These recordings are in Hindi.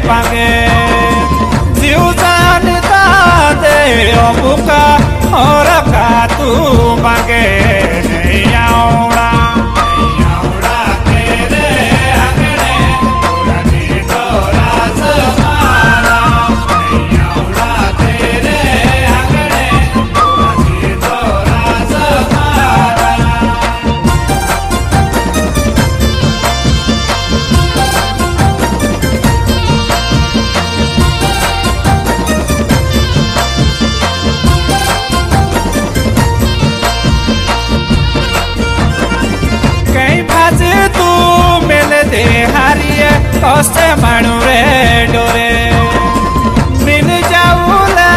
pange Ziusan ta te obuka Ora ka tu কষ্টে মানুরে ডোরে। মিল যাউলে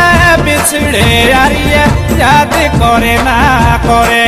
বিছড়ে আরিয়ে যাতে করে না করে।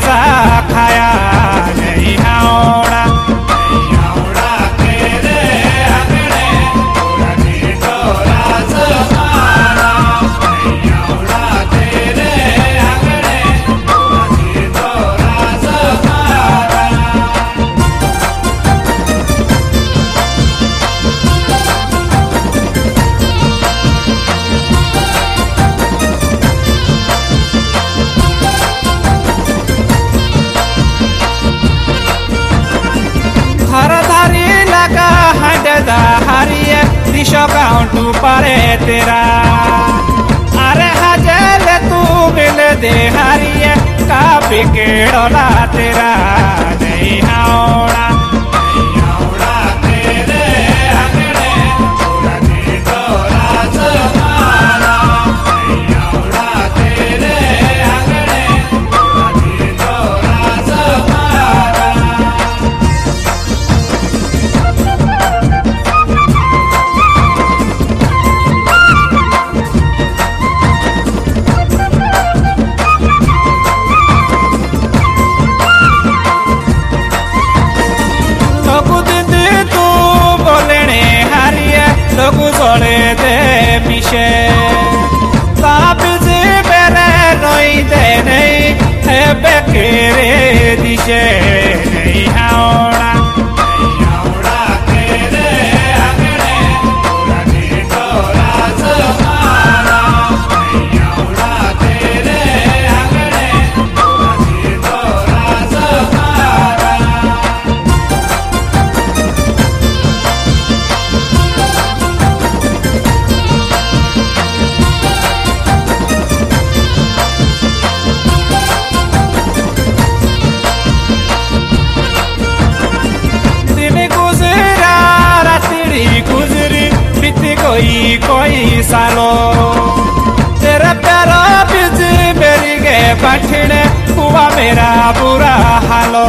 survive. काउंटू पारे तेरा। अरे हजल तू मिल दे हरिए का बिगड़ोला तेरा। नहीं हाँ বেকেরে দিশে सानो तेरा प्यारा बिज़ी मेरी गे बठने हुआ मेरा बुरा हालो।